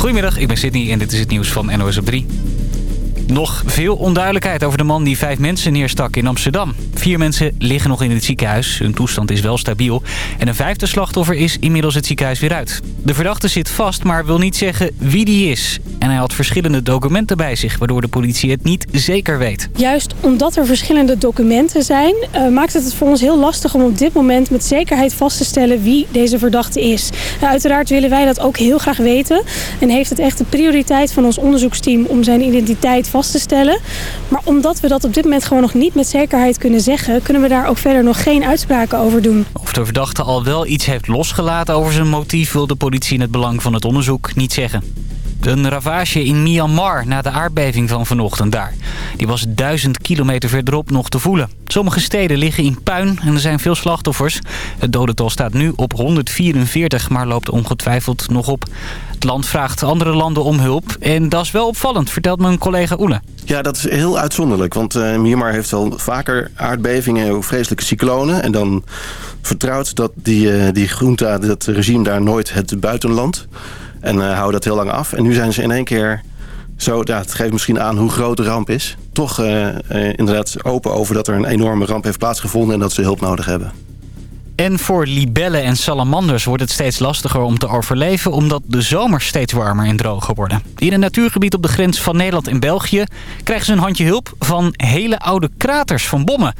Goedemiddag, ik ben Sydney en dit is het nieuws van NOS op 3. Nog veel onduidelijkheid over de man die vijf mensen neerstak in Amsterdam. Vier mensen liggen nog in het ziekenhuis. Hun toestand is wel stabiel. En een vijfde slachtoffer is inmiddels het ziekenhuis weer uit. De verdachte zit vast, maar wil niet zeggen wie die is. En hij had verschillende documenten bij zich, waardoor de politie het niet zeker weet. Juist omdat er verschillende documenten zijn, uh, maakt het het voor ons heel lastig om op dit moment met zekerheid vast te stellen wie deze verdachte is. Nou, uiteraard willen wij dat ook heel graag weten. En heeft het echt de prioriteit van ons onderzoeksteam om zijn identiteit vast Maar omdat we dat op dit moment gewoon nog niet met zekerheid kunnen zeggen... kunnen we daar ook verder nog geen uitspraken over doen. Of de verdachte al wel iets heeft losgelaten over zijn motief... wil de politie in het belang van het onderzoek niet zeggen. Een ravage in Myanmar na de aardbeving van vanochtend daar. Die was duizend kilometer verderop nog te voelen. Sommige steden liggen in puin en er zijn veel slachtoffers. Het dodental staat nu op 144, maar loopt ongetwijfeld nog op. Het land vraagt andere landen om hulp. En dat is wel opvallend, vertelt mijn collega Oele. Ja, dat is heel uitzonderlijk. Want uh, Myanmar heeft wel vaker aardbevingen, vreselijke cyclonen. En dan vertrouwt dat die, uh, die junta, dat regime daar nooit het buitenland. En uh, houden dat heel lang af. En nu zijn ze in één keer zo, ja, het geeft misschien aan hoe groot de ramp is. Toch uh, uh, inderdaad open over dat er een enorme ramp heeft plaatsgevonden en dat ze hulp nodig hebben. En voor libellen en salamanders wordt het steeds lastiger om te overleven... omdat de zomers steeds warmer en droger worden. In een natuurgebied op de grens van Nederland en België... krijgen ze een handje hulp van hele oude kraters van bommen.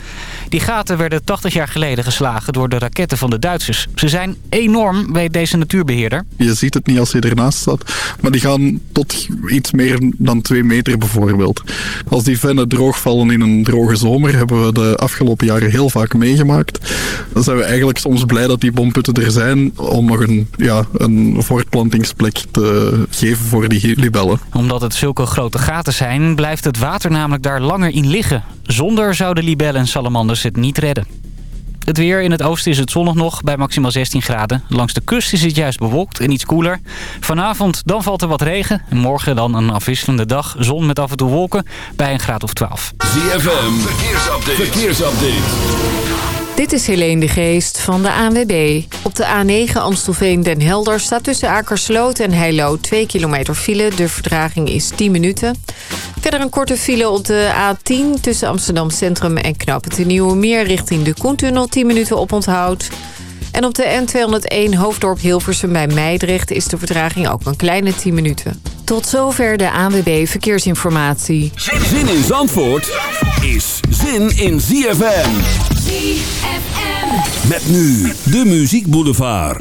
Die gaten werden 80 jaar geleden geslagen door de raketten van de Duitsers. Ze zijn enorm, weet deze natuurbeheerder. Je ziet het niet als je ernaast staat, maar die gaan tot iets meer dan 2 meter bijvoorbeeld. Als die vennen droogvallen in een droge zomer... hebben we de afgelopen jaren heel vaak meegemaakt. Dan zijn we eigenlijk soms blij dat die bomputten er zijn om nog een, ja, een voortplantingsplek te geven voor die libellen. Omdat het zulke grote gaten zijn, blijft het water namelijk daar langer in liggen. Zonder zouden libellen en salamanders het niet redden. Het weer in het oosten is het zonnig nog bij maximaal 16 graden. Langs de kust is het juist bewolkt en iets koeler. Vanavond dan valt er wat regen. En morgen dan een afwisselende dag. Zon met af en toe wolken bij een graad of 12. ZFM, verkeersupdate. verkeersupdate. Dit is Helene de Geest van de ANWB. Op de A9 Amstelveen-Den Helder staat tussen Akersloot en Heilo 2 kilometer file. De verdraging is 10 minuten. Verder een korte file op de A10 tussen Amsterdam Centrum en Knappen de Nieuwe Meer richting de Koentunnel 10 minuten op onthoud. En op de N201 Hoofddorp Hilversum bij Meidrecht is de vertraging ook een kleine 10 minuten. Tot zover de ANWB Verkeersinformatie. Zin in Zandvoort is zin in ZFM. ZFM. Met nu de Muziek Boulevard.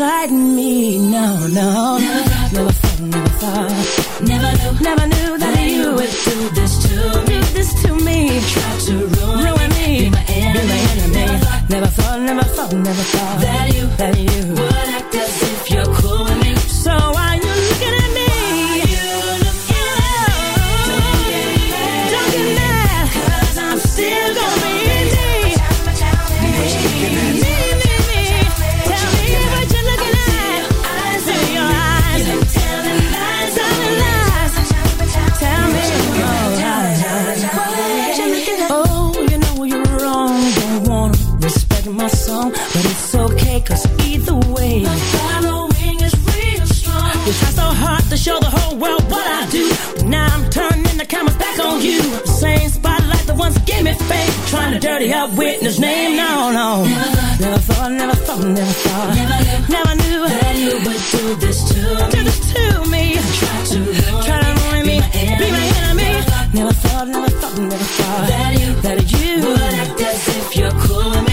inside me. No, no. Never thought, never thought, never thought. Never knew, never knew that, that you would do this to me. Do this to me. Try to ruin, ruin me. Be my enemy. Be my enemy. Never never thought, never thought, never thought that you, that you but it's okay, cause either way, the following is real strong. You try so hard to show the whole world what I do. Now I'm turning the cameras back on you. The same spotlight that once gave me fame. Trying to dirty up witness name, no, no. Never never thought, never thought. Never, thought, never, never knew that you would do this to me. Do this to me. Try to ruin, try to ruin me, me, be my enemy. Never thought, never thought, never thought, never thought that you, that you would act as if you're cool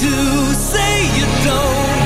do, say you don't.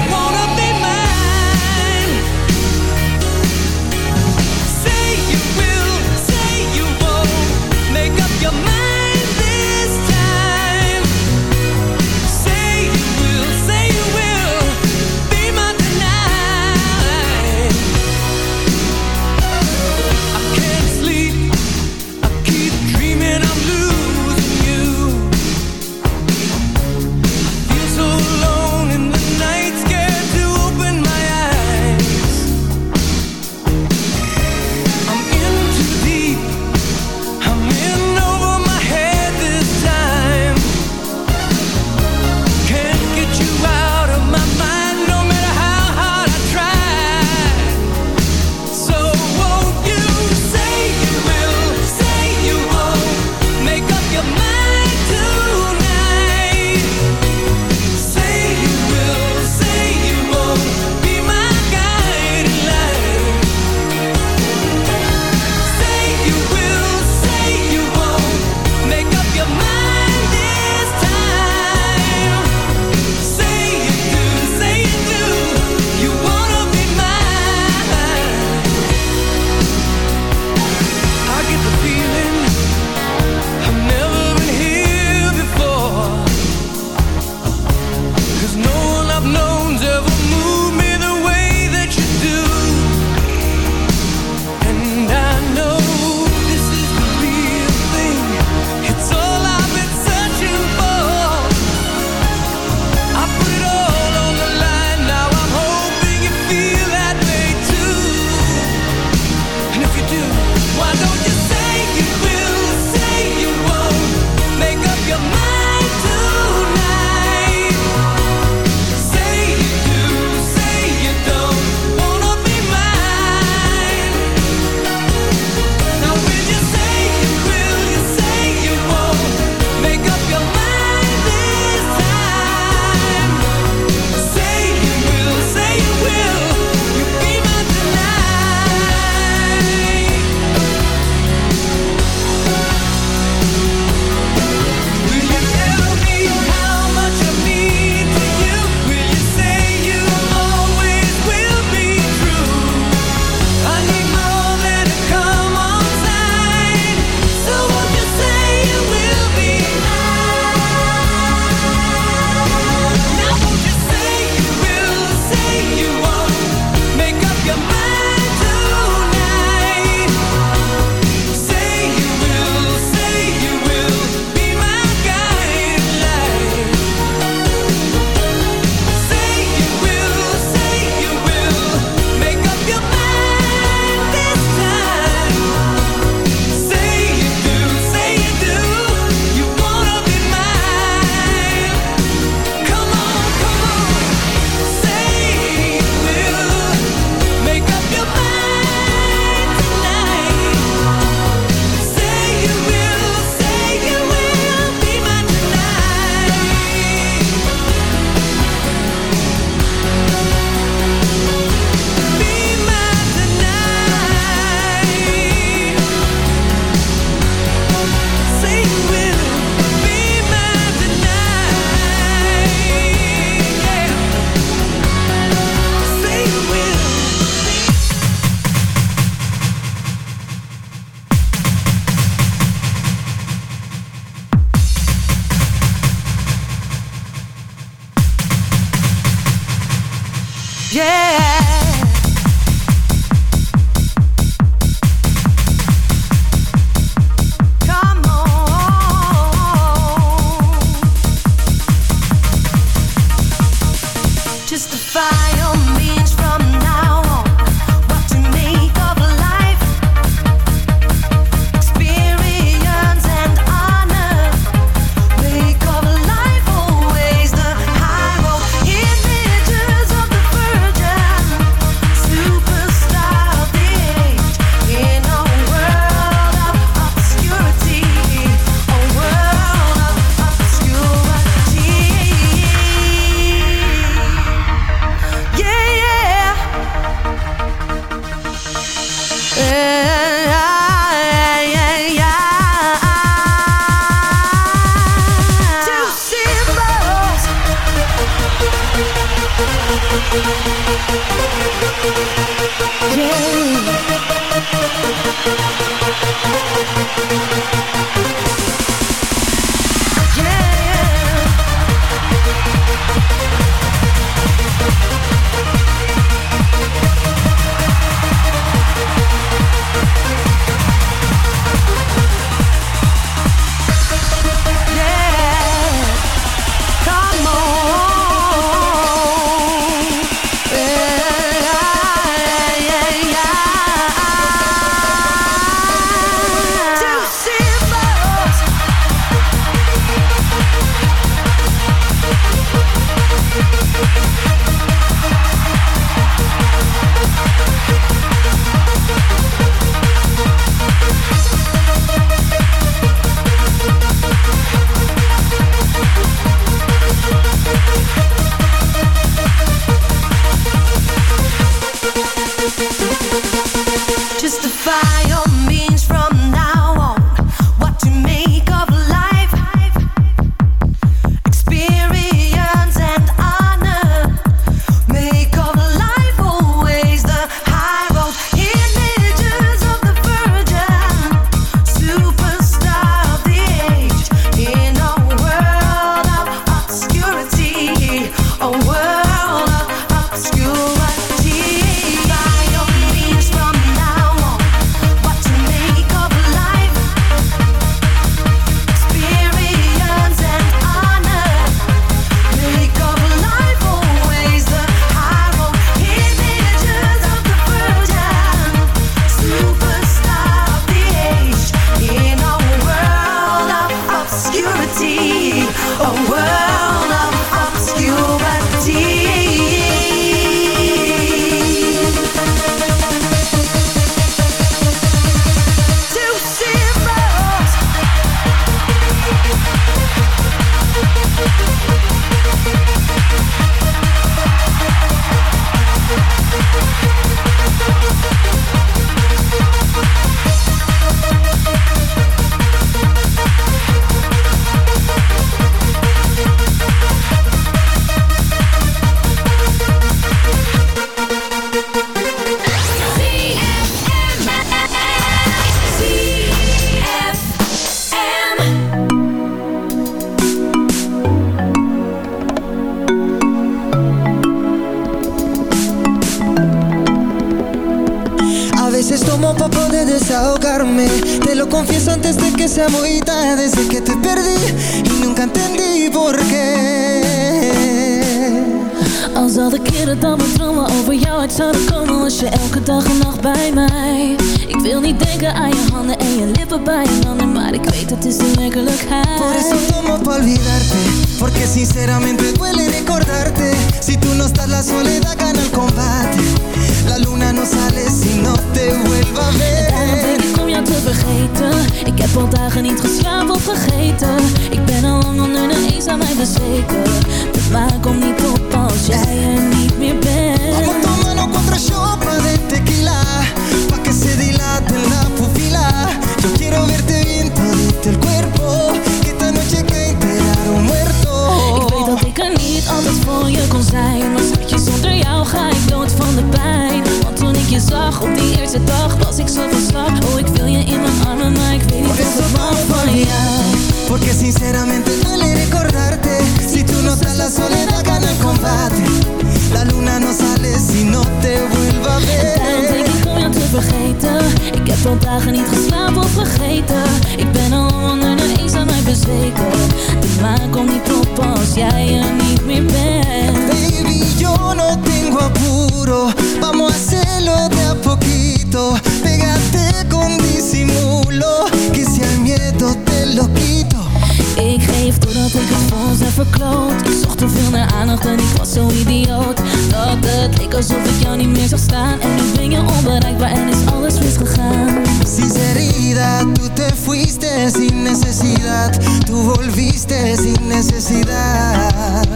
I'm not going to pause, yeah, I need me Baby, yo no tengo apuro. Vamos a hacerlo de a poquito. Pégate con disimulo Que si al miedo te lo quito. Ik geef doordat ik het vol heb verkloot Ik zocht te veel naar aandacht en ik was zo idioot. Dat het leek alsof ik jou niet meer zag staan. En nu ben je onbereikbaar en is alles misgegaan. Sinceridad, tu te fuiste sin necesidad. Tu volviste sin necesidad.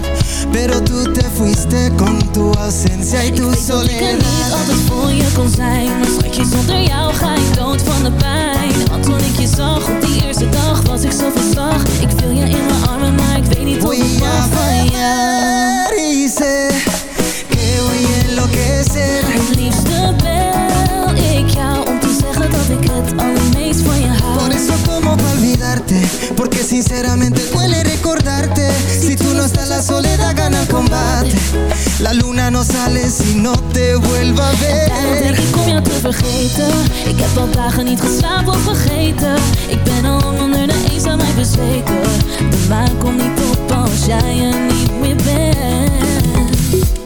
Pero tu te fuiste con tu ausencia y tu ik soledad Ik weet dat ik niet altijd voor je kon zijn. Maar schatje, zonder jou ga ik dood van de pijn. Want toen ik je zag op die eerste dag was ik zo verslag. Ik wil je in mijn armen, maar ik weet niet hoe ik van je? Dice que voy a enloquecer. Het liefste bel ik jou om te zeggen dat ik het allermeest van je hou. Por eso como pa olvidarte, porque sinceramente duele recordarte. Si tú no estás la soledad gana el combate. La luna no sale si no te vuelva a ver. En denk ik om jou te vergeten. Ik heb al dagen niet geslapen of vergeten. Ik ben al onder de eenzaamheid bezweken. De maan komt niet op als jij er niet meer bent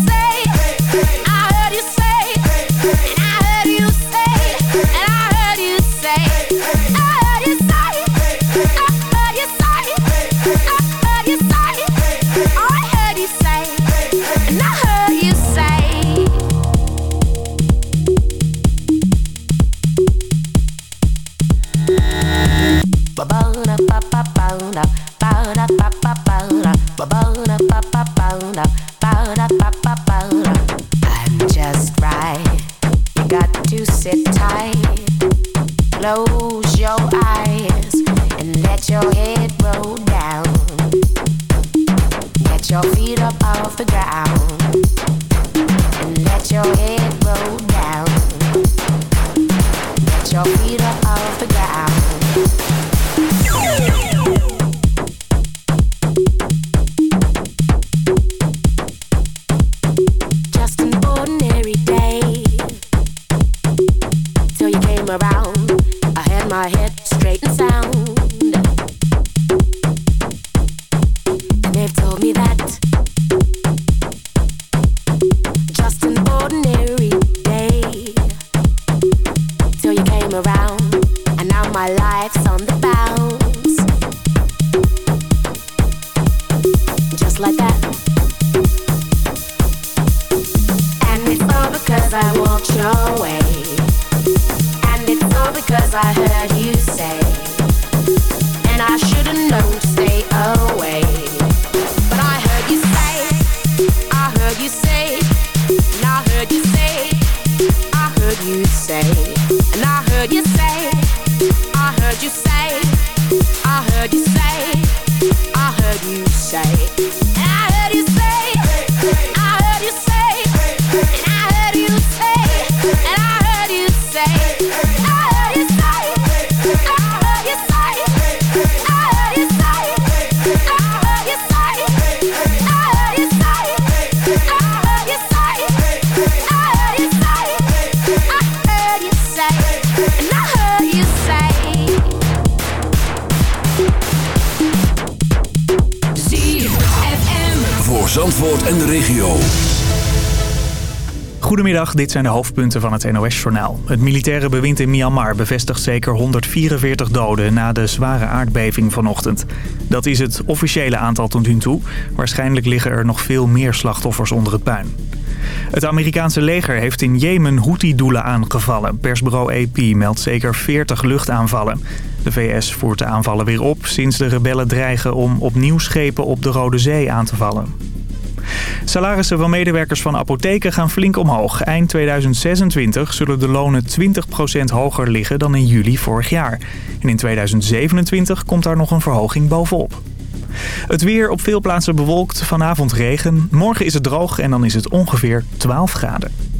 like that. And it's all because I walked your way. And it's all because I heard you Goedemiddag, dit zijn de hoofdpunten van het NOS-journaal. Het militaire bewind in Myanmar bevestigt zeker 144 doden na de zware aardbeving vanochtend. Dat is het officiële aantal tot nu toe. Waarschijnlijk liggen er nog veel meer slachtoffers onder het puin. Het Amerikaanse leger heeft in Jemen Houthi-doelen aangevallen. Persbureau AP meldt zeker 40 luchtaanvallen. De VS voert de aanvallen weer op sinds de rebellen dreigen om opnieuw schepen op de Rode Zee aan te vallen. Salarissen van medewerkers van apotheken gaan flink omhoog. Eind 2026 zullen de lonen 20% hoger liggen dan in juli vorig jaar. En in 2027 komt daar nog een verhoging bovenop. Het weer op veel plaatsen bewolkt, vanavond regen. Morgen is het droog en dan is het ongeveer 12 graden.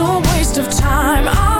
A waste of time. I'm